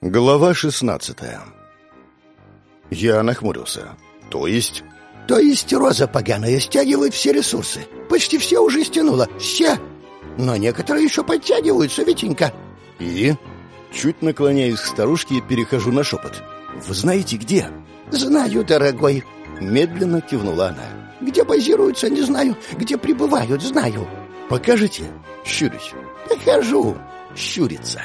Глава 16 Я нахмурился. То есть... То есть роза поганая стягивает все ресурсы. Почти все уже стянула. Все. Но некоторые еще подтягиваются, Витенька. И? Чуть наклоняюсь к старушке и перехожу на шепот. Вы знаете где? Знаю, дорогой. Медленно кивнула она. Где базируются, не знаю. Где прибывают, знаю. Покажете? Щурюсь. Покажу. Щурится.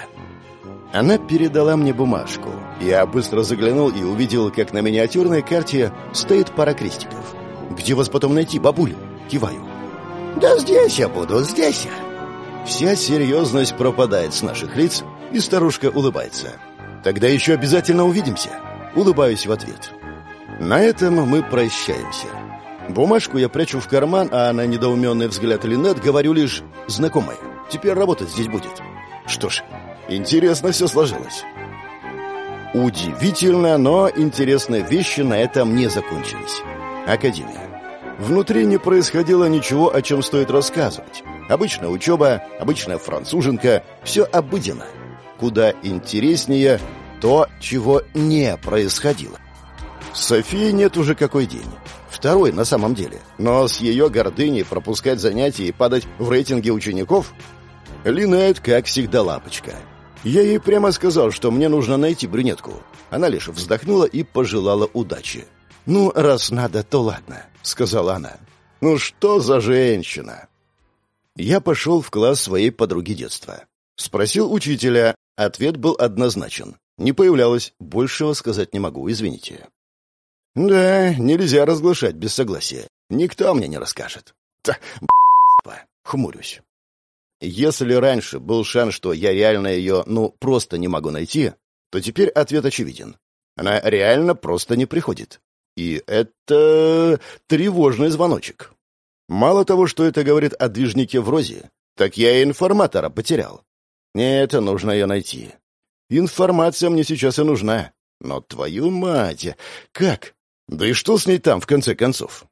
Она передала мне бумажку. Я быстро заглянул и увидел, как на миниатюрной карте стоит пара крестиков. «Где вас потом найти, бабуля?» Киваю. «Да здесь я буду, здесь я». Вся серьезность пропадает с наших лиц, и старушка улыбается. «Тогда еще обязательно увидимся». Улыбаюсь в ответ. На этом мы прощаемся. Бумажку я прячу в карман, а на недоуменный взгляд Линет говорю лишь «знакомая». Теперь работать здесь будет. Что ж, Интересно все сложилось. Удивительно, но интересные вещи на этом не закончились. Академия. Внутри не происходило ничего, о чем стоит рассказывать. Обычная учеба, обычная француженка, все обыденно. Куда интереснее то, чего не происходило. Софии нет уже какой день. Второй на самом деле. Но с ее гордыней пропускать занятия и падать в рейтинге учеников... Линет, как всегда, лапочка. Я ей прямо сказал, что мне нужно найти брюнетку. Она лишь вздохнула и пожелала удачи. «Ну, раз надо, то ладно», — сказала она. «Ну что за женщина?» Я пошел в класс своей подруги детства. Спросил учителя. Ответ был однозначен. Не появлялось. Большего сказать не могу, извините. Да, нельзя разглашать без согласия. Никто мне не расскажет. Та, хмурюсь. Если раньше был шанс, что я реально ее, ну, просто не могу найти, то теперь ответ очевиден. Она реально просто не приходит. И это тревожный звоночек. Мало того, что это говорит о движнике в Розе, так я и информатора потерял. Нет, нужно ее найти. Информация мне сейчас и нужна. Но твою мать, как? Да и что с ней там, в конце концов?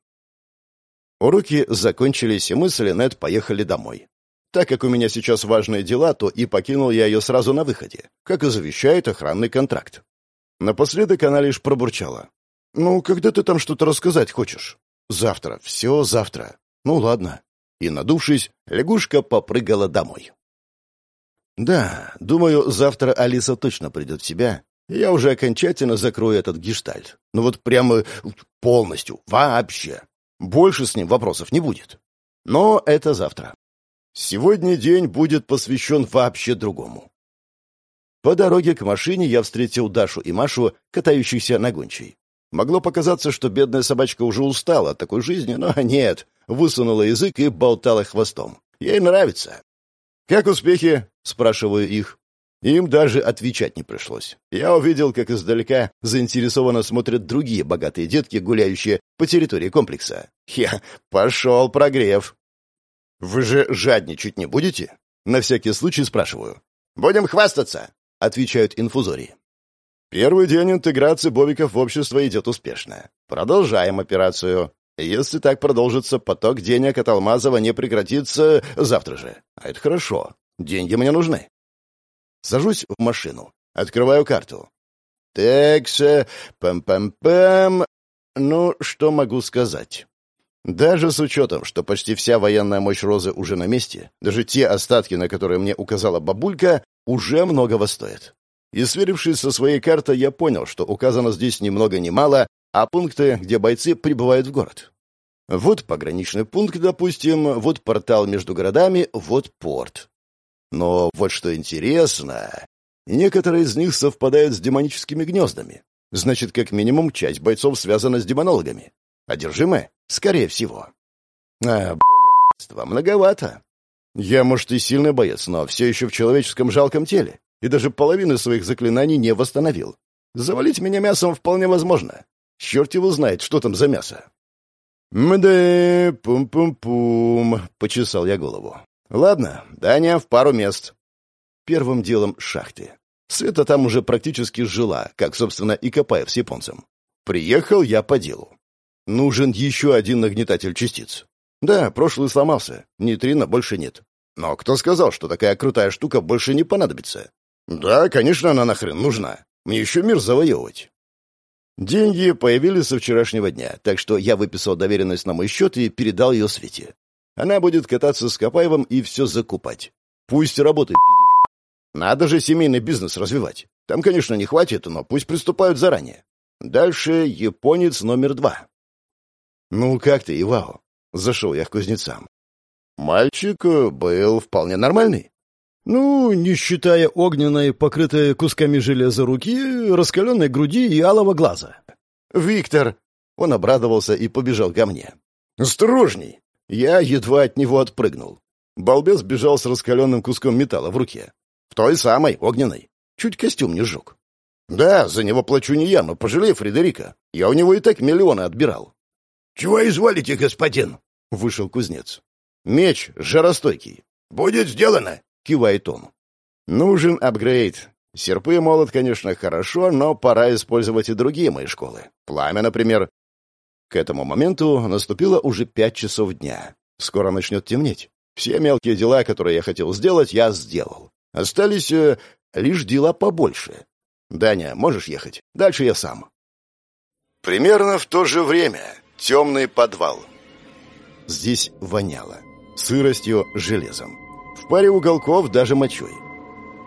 Уроки закончились, и мы с Ленет поехали домой. Так как у меня сейчас важные дела, то и покинул я ее сразу на выходе, как и завещает охранный контракт. Напоследок она лишь пробурчала. «Ну, когда ты там что-то рассказать хочешь?» «Завтра. Все завтра. Ну, ладно». И, надувшись, лягушка попрыгала домой. «Да, думаю, завтра Алиса точно придет в себя, я уже окончательно закрою этот гештальт. Ну вот прямо полностью, вообще. Больше с ним вопросов не будет. Но это завтра. Сегодня день будет посвящен вообще другому. По дороге к машине я встретил Дашу и Машу, катающихся на гончей. Могло показаться, что бедная собачка уже устала от такой жизни, но нет, высунула язык и болтала хвостом. Ей нравится. «Как успехи?» — спрашиваю их. Им даже отвечать не пришлось. Я увидел, как издалека заинтересованно смотрят другие богатые детки, гуляющие по территории комплекса. Я пошел прогрев. «Вы же жадничать не будете?» На всякий случай спрашиваю. «Будем хвастаться», — отвечают инфузории. Первый день интеграции бобиков в общество идет успешно. Продолжаем операцию. Если так продолжится, поток денег от Алмазова не прекратится завтра же. А это хорошо. Деньги мне нужны. Сажусь в машину. Открываю карту. Такс, пам-пам-пам. Ну, что могу сказать? Даже с учетом, что почти вся военная мощь Розы уже на месте, даже те остатки, на которые мне указала бабулька, уже многого стоят. И сверившись со своей картой, я понял, что указано здесь ни много ни мало, а пункты, где бойцы прибывают в город. Вот пограничный пункт, допустим, вот портал между городами, вот порт. Но вот что интересно, некоторые из них совпадают с демоническими гнездами. Значит, как минимум, часть бойцов связана с демонологами. Одержимы? Скорее всего. А, блядство, многовато. Я, может, и сильный боец, но все еще в человеческом жалком теле. И даже половины своих заклинаний не восстановил. Завалить меня мясом вполне возможно. Черт его знает, что там за мясо. «Мда, пум-пум-пум», — почесал я голову. «Ладно, Даня в пару мест». Первым делом шахты. Света там уже практически жила, как, собственно, и Копаев с японцем. Приехал я по делу. Нужен еще один нагнетатель частиц. Да, прошлый сломался. Нейтрино больше нет. Но кто сказал, что такая крутая штука больше не понадобится? Да, конечно, она нахрен нужна. Мне еще мир завоевывать. Деньги появились со вчерашнего дня, так что я выписал доверенность на мой счет и передал ее Свете. Она будет кататься с Копаевым и все закупать. Пусть работает, Надо же семейный бизнес развивать. Там, конечно, не хватит, но пусть приступают заранее. Дальше японец номер два. «Ну, как ты, Ивао?» — зашел я к кузнецам. Мальчик э, был вполне нормальный. Ну, не считая огненной, покрытой кусками железа руки, раскаленной груди и алого глаза. «Виктор!» — он обрадовался и побежал ко мне. «Осторожней!» Я едва от него отпрыгнул. Балбес бежал с раскаленным куском металла в руке. В той самой, огненной. Чуть костюм не сжег. Да, за него плачу не я, но пожалей Фредерика. Я у него и так миллионы отбирал. — Чего изволите, господин? — вышел кузнец. — Меч жаростойкий. — Будет сделано, — кивает он. — Нужен апгрейд. Серпы и молот, конечно, хорошо, но пора использовать и другие мои школы. Пламя, например. К этому моменту наступило уже пять часов дня. Скоро начнет темнеть. Все мелкие дела, которые я хотел сделать, я сделал. Остались э, лишь дела побольше. Даня, можешь ехать? Дальше я сам. Примерно в то же время темный подвал. Здесь воняло. Сыростью, железом. В паре уголков даже мочой.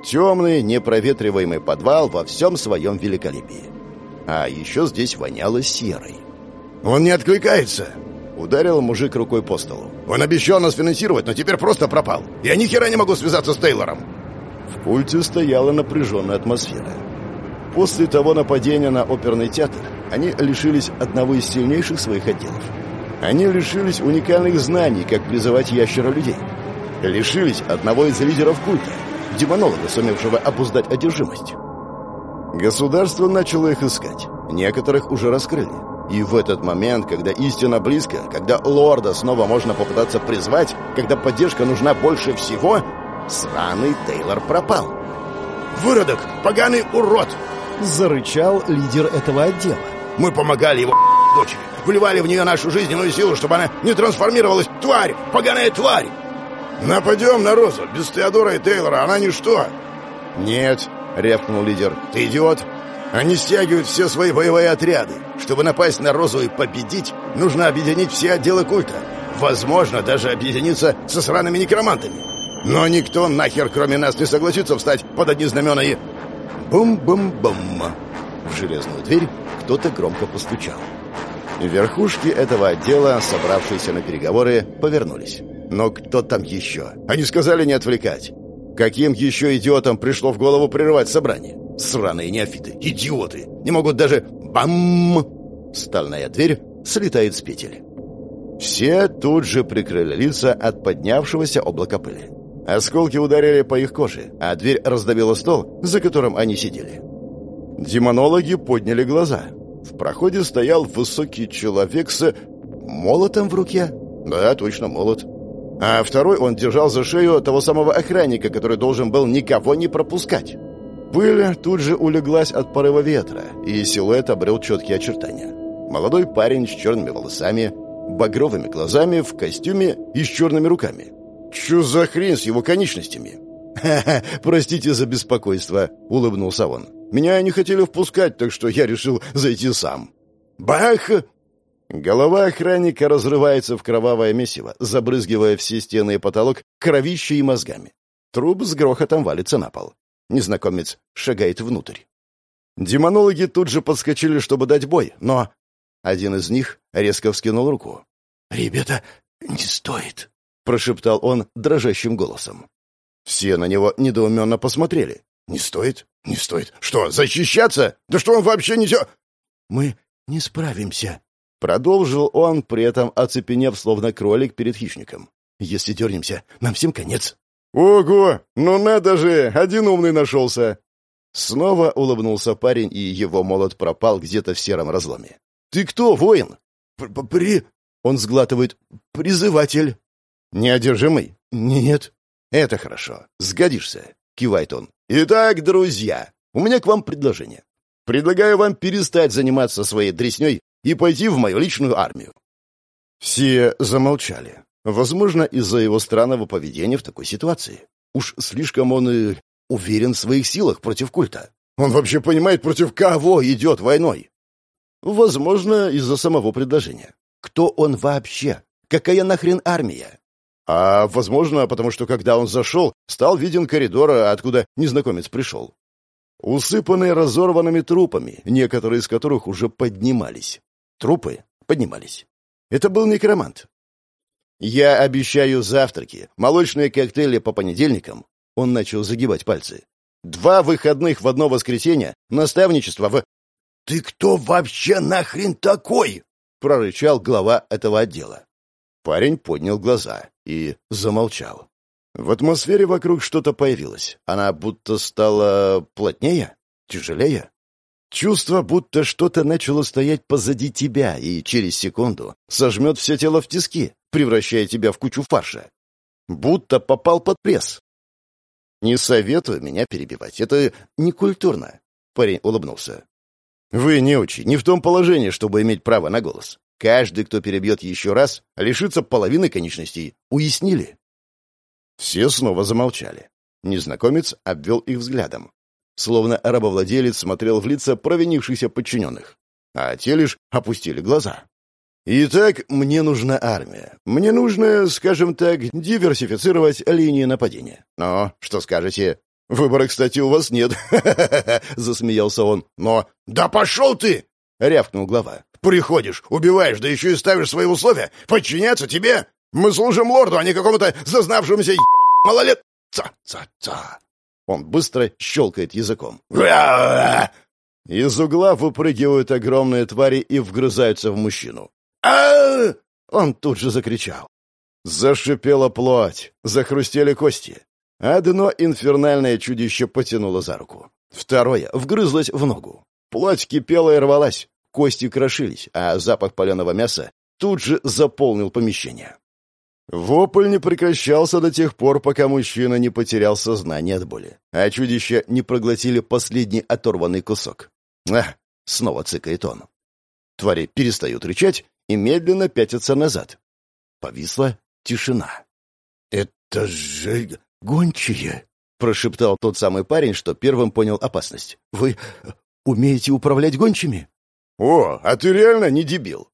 Темный, непроветриваемый подвал во всем своем великолепии. А еще здесь воняло серой. «Он не откликается!» Ударил мужик рукой по столу. «Он обещал нас финансировать, но теперь просто пропал. Я ни хера не могу связаться с Тейлором!» В пульте стояла напряженная атмосфера. После того нападения на оперный театр они лишились одного из сильнейших своих отделов. Они лишились уникальных знаний, как призывать ящера людей. Лишились одного из лидеров культа, демонолога, сумевшего обуздать одержимость. Государство начало их искать. Некоторых уже раскрыли. И в этот момент, когда истина близко, когда лорда снова можно попытаться призвать, когда поддержка нужна больше всего, сраный Тейлор пропал. «Выродок! Поганый урод!» — зарычал лидер этого отдела. «Мы помогали его дочери, вливали в нее нашу жизненную силу, чтобы она не трансформировалась. Тварь! Поганая тварь!» «Нападем на Розу. Без Теодора и Тейлора она ничто!» «Нет!» — рявкнул лидер. «Ты идиот! Они стягивают все свои боевые отряды. Чтобы напасть на Розу и победить, нужно объединить все отделы культа. Возможно, даже объединиться со сраными некромантами. Но никто нахер, кроме нас, не согласится встать под одни знамена и... Бум-бум-бум. В железную дверь кто-то громко постучал. Верхушки этого отдела, собравшиеся на переговоры, повернулись. Но кто там еще? Они сказали не отвлекать. Каким еще идиотам пришло в голову прерывать собрание? Сраные неофиты, идиоты! Не могут даже... Бам! Стальная дверь слетает с петель. Все тут же прикрыли лица от поднявшегося облака пыли. Осколки ударили по их коже, а дверь раздавила стол, за которым они сидели. Демонологи подняли глаза. В проходе стоял высокий человек с молотом в руке. Да, точно, молот. А второй он держал за шею того самого охранника, который должен был никого не пропускать. Пыль тут же улеглась от порыва ветра, и силуэт обрел четкие очертания. Молодой парень с черными волосами, багровыми глазами, в костюме и с черными руками. Что за хрень с его конечностями? «Ха-ха, простите за беспокойство», — улыбнулся он. «Меня не хотели впускать, так что я решил зайти сам». «Бах!» Голова охранника разрывается в кровавое месиво, забрызгивая все стены и потолок кровищей и мозгами. Труп с грохотом валится на пол. Незнакомец шагает внутрь. Демонологи тут же подскочили, чтобы дать бой, но... Один из них резко вскинул руку. «Ребята, не стоит», — прошептал он дрожащим голосом. Все на него недоуменно посмотрели. «Не стоит? Не стоит. Что, защищаться? Да что он вообще не... «Мы не справимся», — продолжил он, при этом оцепенев, словно кролик перед хищником. «Если дернемся, нам всем конец». «Ого! Ну надо же! Один умный нашелся!» Снова улыбнулся парень, и его молот пропал где-то в сером разломе. «Ты кто, воин?» «При...» Он сглатывает. «Призыватель». «Неодержимый?» «Нет». «Это хорошо. Сгодишься», — кивает он. «Итак, друзья, у меня к вам предложение. Предлагаю вам перестать заниматься своей дресней и пойти в мою личную армию». Все замолчали. Возможно, из-за его странного поведения в такой ситуации. Уж слишком он и уверен в своих силах против культа. Он вообще понимает, против кого идет войной. Возможно, из-за самого предложения. Кто он вообще? Какая нахрен армия? А, возможно, потому что, когда он зашел, стал виден коридор, откуда незнакомец пришел. Усыпанный разорванными трупами, некоторые из которых уже поднимались. Трупы поднимались. Это был некромант. «Я обещаю завтраки, молочные коктейли по понедельникам». Он начал загибать пальцы. «Два выходных в одно воскресенье, наставничество в...» «Ты кто вообще нахрен такой?» — прорычал глава этого отдела. Парень поднял глаза и замолчал. В атмосфере вокруг что-то появилось. Она будто стала плотнее, тяжелее. Чувство, будто что-то начало стоять позади тебя и через секунду сожмет все тело в тиски, превращая тебя в кучу фарша. Будто попал под пресс. «Не советую меня перебивать. Это некультурно», — парень улыбнулся. «Вы, не очень, не в том положении, чтобы иметь право на голос. Каждый, кто перебьет еще раз, лишится половины конечностей. Уяснили?» Все снова замолчали. Незнакомец обвел их взглядом. Словно рабовладелец смотрел в лица провинившихся подчиненных. А те лишь опустили глаза. «Итак, мне нужна армия. Мне нужно, скажем так, диверсифицировать линии нападения. Но, что скажете? Выбора, кстати, у вас нет. засмеялся он. Но... «Да пошел ты!» — рявкнул глава. «Приходишь, убиваешь, да еще и ставишь свои условия. Подчиняться тебе? Мы служим лорду, а не какому-то зазнавшемуся малолет... Ца-ца-ца!» Он быстро щелкает языком. Из угла выпрыгивают огромные твари и вгрызаются в мужчину. а Он тут же закричал. Зашипела плоть, захрустели кости. Одно инфернальное чудище потянуло за руку. Второе вгрызлось в ногу. Плоть кипела и рвалась, кости крошились, а запах паленого мяса тут же заполнил помещение. Вопль не прекращался до тех пор, пока мужчина не потерял сознание от боли, а чудища не проглотили последний оторванный кусок. «Ах!» — снова цыкает он. Твари перестают рычать и медленно пятятся назад. Повисла тишина. «Это же гончие!» — прошептал тот самый парень, что первым понял опасность. «Вы умеете управлять гончими?» «О, а ты реально не дебил!»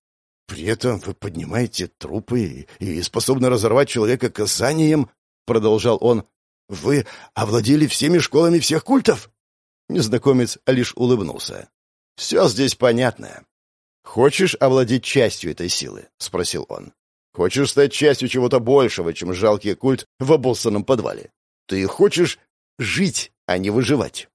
При этом вы поднимаете трупы и способны разорвать человека касанием, — продолжал он. Вы овладели всеми школами всех культов? Незнакомец лишь улыбнулся. Все здесь понятно. Хочешь овладеть частью этой силы? — спросил он. Хочешь стать частью чего-то большего, чем жалкий культ в обоссанном подвале? Ты хочешь жить, а не выживать?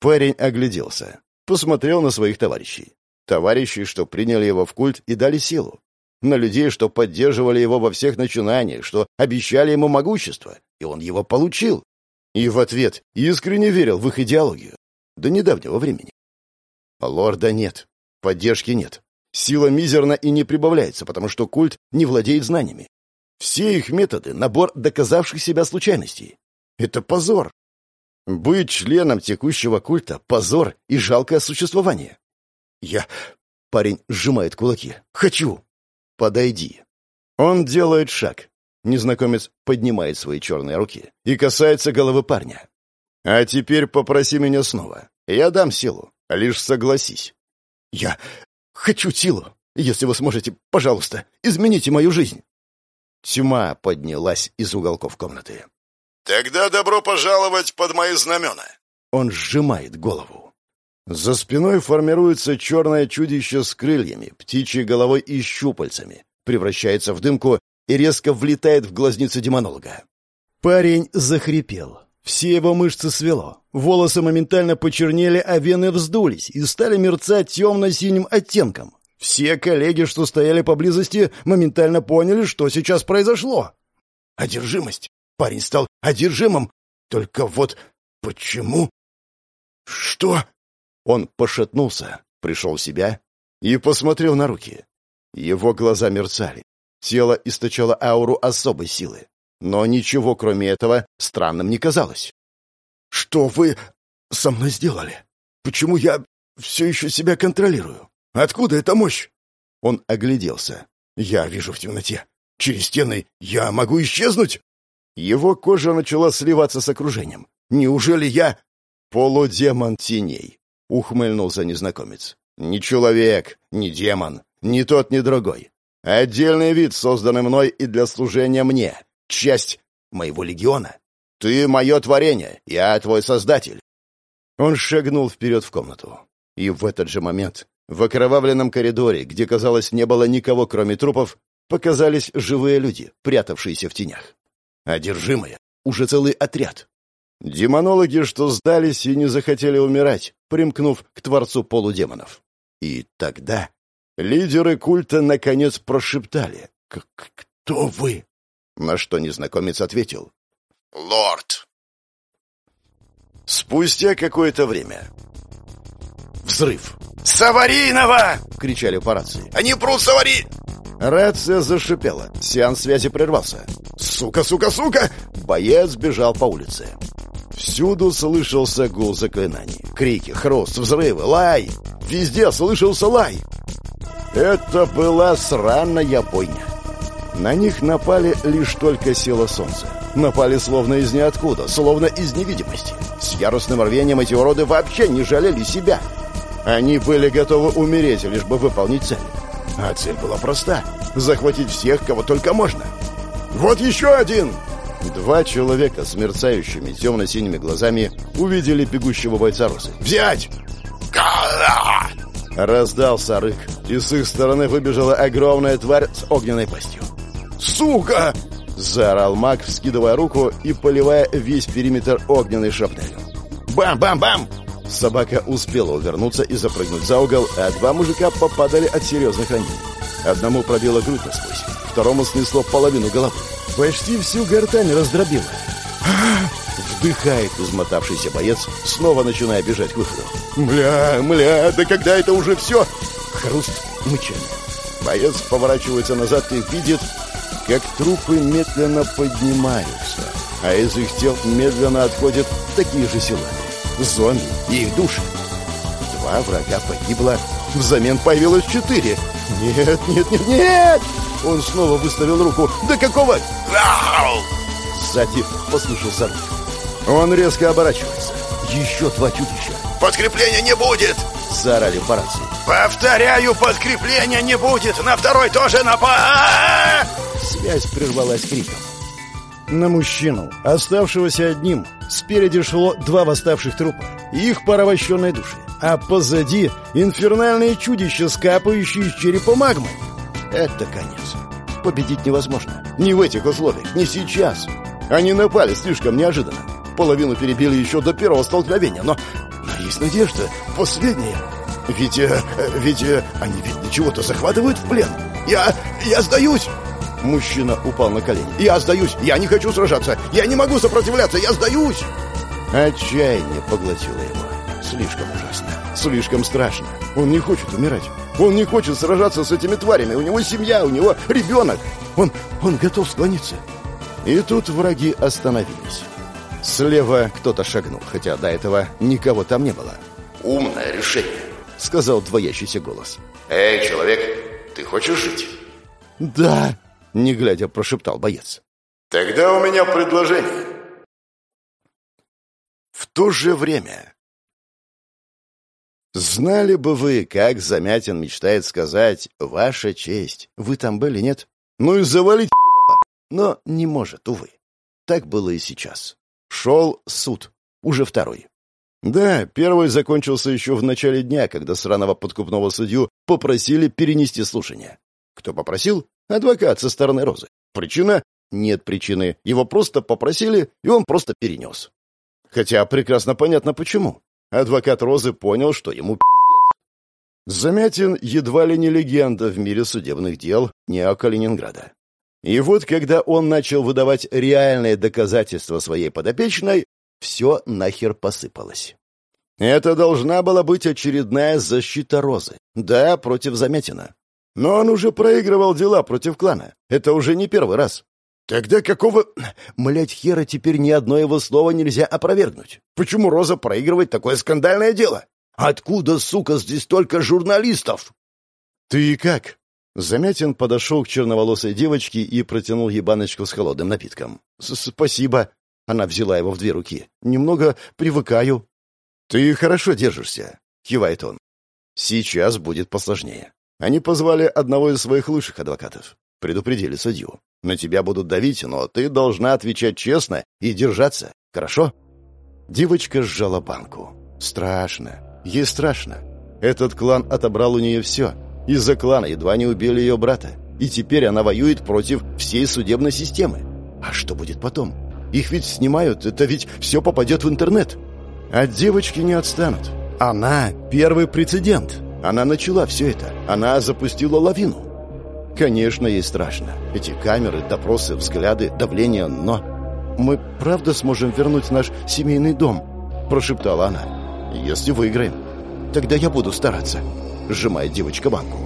Парень огляделся, посмотрел на своих товарищей. Товарищей, что приняли его в культ и дали силу. На людей, что поддерживали его во всех начинаниях, что обещали ему могущество, и он его получил. И в ответ искренне верил в их идеологию. До недавнего времени. Лорда нет. Поддержки нет. Сила мизерна и не прибавляется, потому что культ не владеет знаниями. Все их методы — набор доказавших себя случайностей. Это позор. Быть членом текущего культа — позор и жалкое существование. «Я...» — парень сжимает кулаки. «Хочу!» «Подойди!» Он делает шаг. Незнакомец поднимает свои черные руки и касается головы парня. «А теперь попроси меня снова. Я дам силу. Лишь согласись». «Я хочу силу. Если вы сможете, пожалуйста, измените мою жизнь». Тьма поднялась из уголков комнаты. «Тогда добро пожаловать под мои знамена». Он сжимает голову. За спиной формируется черное чудище с крыльями, птичьей головой и щупальцами, превращается в дымку и резко влетает в глазницу демонолога. Парень захрипел. Все его мышцы свело. Волосы моментально почернели, а вены вздулись и стали мерцать темно-синим оттенком. Все коллеги, что стояли поблизости, моментально поняли, что сейчас произошло. Одержимость. Парень стал одержимым. Только вот почему? Что? Он пошатнулся, пришел в себя и посмотрел на руки. Его глаза мерцали. Тело источало ауру особой силы. Но ничего, кроме этого, странным не казалось. «Что вы со мной сделали? Почему я все еще себя контролирую? Откуда эта мощь?» Он огляделся. «Я вижу в темноте. Через стены я могу исчезнуть?» Его кожа начала сливаться с окружением. Неужели я...» «Полудемон теней», — ухмыльнулся незнакомец. «Не человек, не демон, ни тот, ни другой. Отдельный вид, созданный мной и для служения мне. Часть моего легиона. Ты — мое творение, я твой создатель». Он шагнул вперед в комнату. И в этот же момент в окровавленном коридоре, где, казалось, не было никого, кроме трупов, показались живые люди, прятавшиеся в тенях. Одержимые. Уже целый отряд. Демонологи, что сдались и не захотели умирать, примкнув к Творцу полудемонов. И тогда лидеры культа наконец прошептали «Кто вы?» На что незнакомец ответил «Лорд». Спустя какое-то время. Взрыв. «Саваринова!» — кричали по рации. «Они прут Савари!» Рация зашипела. Сеанс связи прервался. «Сука, сука, сука!» Боец бежал по улице. Всюду слышался гул заклинаний. Крики, хруст, взрывы, лай. Везде слышался лай. Это была сраная бойня. На них напали лишь только сила солнца. Напали словно из ниоткуда, словно из невидимости. С яростным рвением эти уроды вообще не жалели себя. Они были готовы умереть, лишь бы выполнить цель. А цель была проста — захватить всех, кого только можно. «Вот еще один!» Два человека с мерцающими темно-синими глазами увидели бегущего бойца Розы. «Взять!» Раздался рык, и с их стороны выбежала огромная тварь с огненной пастью. «Сука!» — заорал маг, вскидывая руку и поливая весь периметр огненной шапнелью. «Бам-бам-бам!» Собака успела увернуться и запрыгнуть за угол, а два мужика попадали от серьезных ранений. Одному пробило грудь насквозь, второму снесло половину головы. Почти всю гортань раздробило. Вдыхает измотавшийся боец, снова начиная бежать к выходу. «Мля, мля, да когда это уже все?» Хруст, мычание. Боец поворачивается назад и видит, как трупы медленно поднимаются, а из их тел медленно отходят такие же силуэты. Зомби и их души. Два врага погибло, взамен появилось четыре. Нет, нет, нет, нет! Он снова выставил руку. «Да какого?» Сзади послышался рук. Он резко оборачивается. Еще два чудища. «Подкрепления не будет!» Заорали по рации. «Повторяю, подкрепления не будет! На второй тоже напа...» Связь прервалась криком. На мужчину, оставшегося одним, спереди шло два восставших трупа их порабощенные души, а позади инфернальные чудища, скапающие из черепа магмы. Это конец. Победить невозможно. Не в этих условиях, не сейчас. Они напали слишком неожиданно. Половину перебили еще до первого столкновения, но, но есть надежда. Последняя. Ведь, э, ведь э, они ведь для чего-то захватывают в плен. Я, я сдаюсь. Мужчина упал на колени. «Я сдаюсь! Я не хочу сражаться! Я не могу сопротивляться! Я сдаюсь!» Отчаяние поглотило его. Слишком ужасно. Слишком страшно. Он не хочет умирать. Он не хочет сражаться с этими тварями. У него семья, у него ребенок. Он, он готов склониться. И тут враги остановились. Слева кто-то шагнул, хотя до этого никого там не было. «Умное решение», — сказал двоящийся голос. «Эй, человек, ты хочешь жить?» «Да», — не глядя прошептал боец. «Тогда у меня предложение». В то же время... Знали бы вы, как Замятин мечтает сказать «Ваша честь». Вы там были, нет? Ну и завалить Но не может, увы. Так было и сейчас. Шел суд. Уже второй. Да, первый закончился еще в начале дня, когда сраного подкупного судью попросили перенести слушание. Кто попросил? Адвокат со стороны Розы. Причина? Нет причины. Его просто попросили, и он просто перенес. Хотя прекрасно понятно почему. Адвокат Розы понял, что ему пиздец. Замятин едва ли не легенда в мире судебных дел не Калининграда. И вот когда он начал выдавать реальные доказательства своей подопечной, все нахер посыпалось. Это должна была быть очередная защита Розы. Да, против Замятина. Но он уже проигрывал дела против клана. Это уже не первый раз. Тогда какого... Млять хера, теперь ни одно его слово нельзя опровергнуть. Почему Роза проигрывает такое скандальное дело? Откуда, сука, здесь только журналистов? Ты как? Замятин подошел к черноволосой девочке и протянул ей баночку с холодным напитком. «Спасибо». Она взяла его в две руки. «Немного привыкаю». «Ты хорошо держишься», — кивает он. «Сейчас будет посложнее. Они позвали одного из своих лучших адвокатов. Предупредили судью. На тебя будут давить, но ты должна отвечать честно и держаться. Хорошо?» Девочка сжала банку. Страшно. Ей страшно. Этот клан отобрал у нее все. Из-за клана едва не убили ее брата. И теперь она воюет против всей судебной системы. А что будет потом? Их ведь снимают, это ведь все попадет в интернет. А девочки не отстанут. Она первый прецедент. Она начала все это. Она запустила лавину. Конечно, ей страшно. Эти камеры, допросы, взгляды, давление, но... «Мы правда сможем вернуть наш семейный дом?» – прошептала она. «Если выиграем. Тогда я буду стараться», – сжимает девочка банку.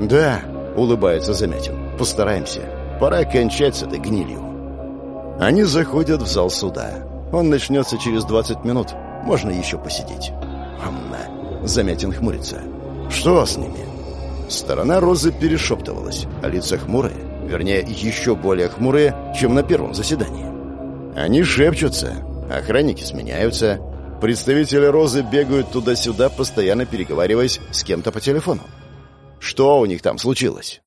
«Да», – улыбается Замятин. «Постараемся. Пора кончать с этой гнилью». Они заходят в зал суда. Он начнется через 20 минут. Можно еще посидеть. «Хамна», – Замятин хмурится. «Что с ними?» Сторона Розы перешептывалась, а лица хмурые, вернее, еще более хмурые, чем на первом заседании. Они шепчутся, охранники сменяются, представители Розы бегают туда-сюда, постоянно переговариваясь с кем-то по телефону. Что у них там случилось?